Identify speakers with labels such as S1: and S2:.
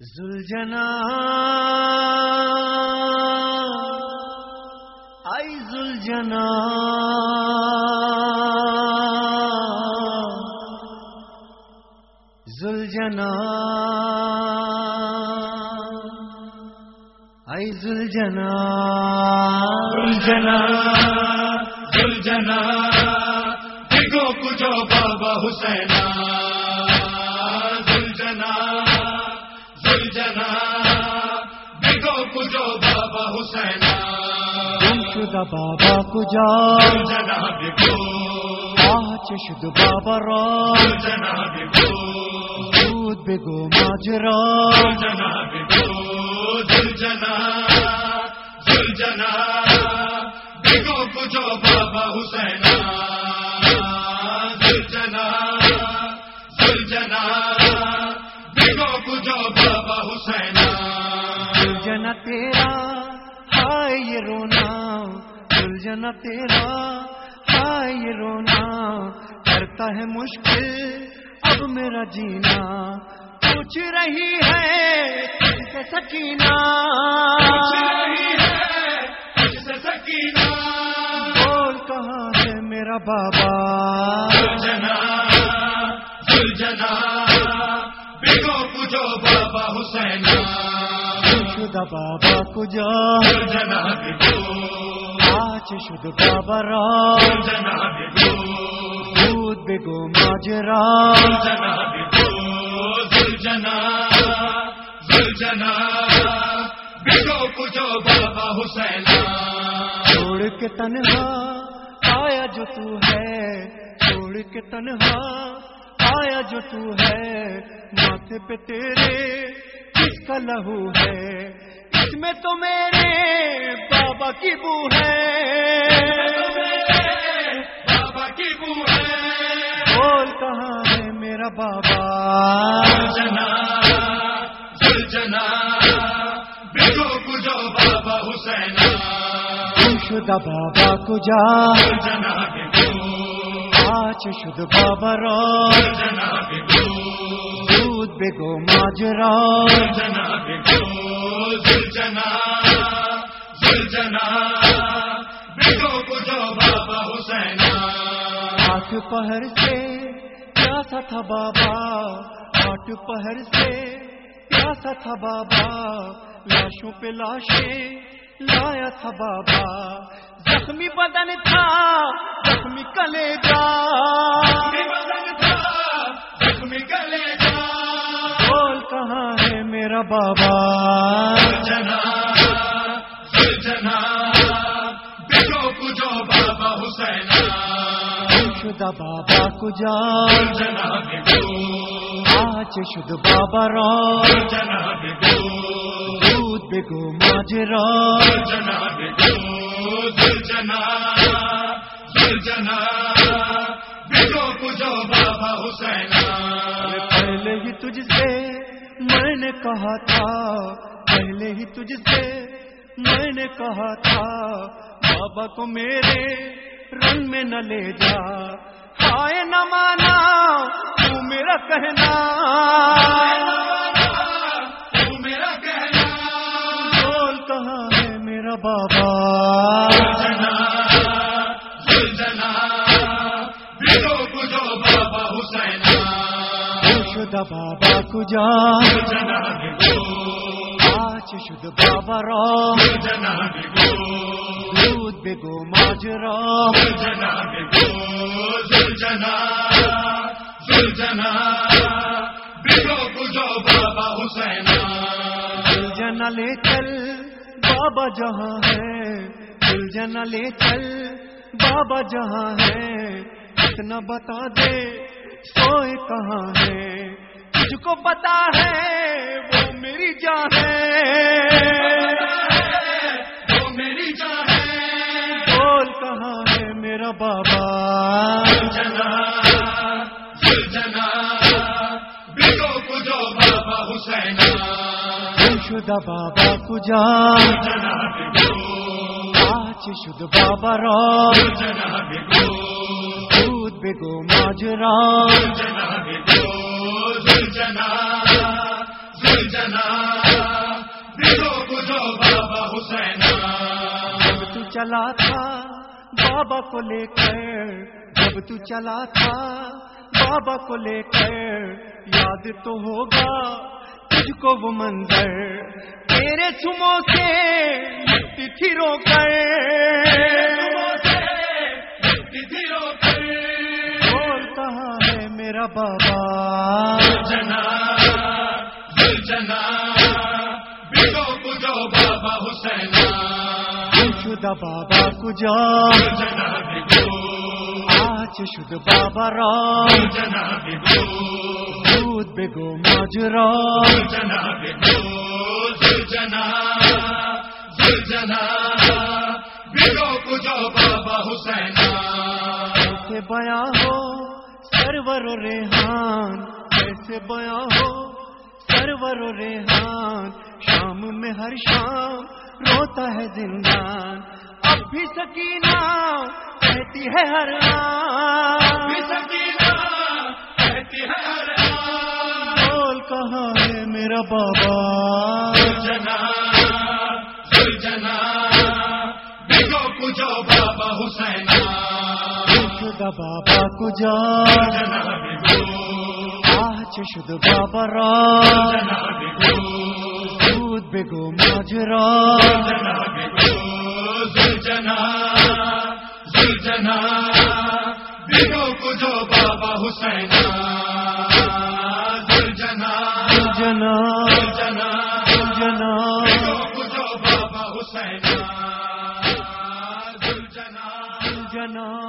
S1: زلجنا آئی زلجنا زلجنا آئی زلجنا
S2: زلجنا زلجنا دیکھو کچھو بابا حسینا
S1: شدہ بابا کجا شد بابا را دودھ بگو ماجرا
S2: زلجنا دیکھو کچھو بابا حسینا زلجنا زلجنا دیکھو کچھو بابا حسینا
S1: سلجنا تیرا۔ ہائے یہ رونا سلجنا تیرا ہائے یہ رونا کرتا ہے مشکل اب میرا جینا۔ پوچھ رہی ہے سے سکینہ۔ بول کہاں ہے میرا بابا؟
S2: دیکھو کچھو بابا حسینا
S1: شدہ بابا کجا آچ شد بابا را
S2: دیکھو
S1: دودھ بگو ماجرا.
S2: دیکھو زلجنا کچھو بابا حسینا.
S1: چھوڑ کے تنہا آیا جو تو ہے. چھوڑ کے تنہا آیا جو تو ہے. ماتھے پہ تیرے کس کا لہو ہے۔ اس میں تو میرے بابا کی بو ہے۔
S2: بابا کی بو ہے
S1: بول کہاں ہے میرا بابا؟
S2: زلجنا زلجنا دیکھو کچھو بابا حسینا
S1: گم شدہ بابا کجا
S2: زلجنا دیکھو
S1: آچ شد بابا را
S2: زلجنا دیکھو
S1: دودھ بگو ماجرا۔
S2: دیکھو زلجنا زلجنا دیکھو کچھو بابا
S1: آٹھ پہر سے پیاسا تھا بابا آٹھ پہر سے پیاسا تھا بابا۔ لاشوں پہ لاشیں لایا تھا بابا۔ زخمی بدن تھا زخمی کلے جا
S2: زخمی گلے جا
S1: بول کہاں ہے میرا بابا؟
S2: زلجنا زلجنا دیکھو کچھو بابا حسینا
S1: گم شدہ بابا کجا
S2: دیکھو
S1: آج شد بابا را۔
S2: زلجنا دیکھو
S1: دودھ بگو ماجرا۔
S2: زلجنا دیکھو زلجنا جو بابا حسین
S1: پہلے ہی تجھ سے میں نے کہا تھا، پہلے ہی تجھ سے میں نے کہا تھا، بابا کو میرے رنگ میں نہ لے جا۔ آئے نہ مانا، تو میرا کہنا۔
S2: دیکھو بابا حسینا
S1: شدہ بابا کجا؟ آج شد بابا را.
S2: زلجنا دیکھو
S1: دودھ بگو ماجرا.
S2: زلجنا دیکھو زلجنا زلجنا دیکھو کچھو بابا حسینا
S1: جنا لے چل بابا جہاں ہے دل جنا لے چل بابا جہاں ہے۔ اتنا بتا دے سوئے کہاں ہے؟ تجھ کو پتا ہے وہ میری جان ہے۔
S2: وہ میری جان ہے۔
S1: بول کہاں ہے میرا بابا؟
S2: کچھو بابا
S1: شدہ بابا کجا آج شد بابا
S2: دیکھو
S1: دودھ بگو ماجرا۔
S2: جب تو
S1: چلا تھا بابا کو لے کر، جب تو چلا تھا بابا کو لے کر، یاد تو ہوگا تجھ کو وہ منظر۔ تیرے سمو سے تھی رو کر۔ میرا بابا
S2: جنا جنا بگو بجو بابا حسین
S1: شدہ بابا کجا
S2: جنا
S1: آج شد بابا رام
S2: جنا بگو
S1: دودھ بگو ماجرا
S2: جنا جنا جنا بگو بجو بابا حسین
S1: کیسے بیاں ہو سرور و ریحان کیسے بیاں ہو؟ سرور و ریحان شام میں ہر شام روتا ہے زندان اب بھی سکینہ کہتی ہے ہر آن
S2: سکینہ کہتی ہے ہر آن
S1: بول کہاں ہے میرا بابا؟
S2: جنا جنا۔ بابا حسین۔
S1: کا بابا کجا شد بابا
S2: را
S1: دودھ بگو ماجرا
S2: زلجنا زلجنا بگو کجو بابا حسین زلجنا زلجنا زلجنا زلجنا بابا حسین زلجنا
S1: زلجنا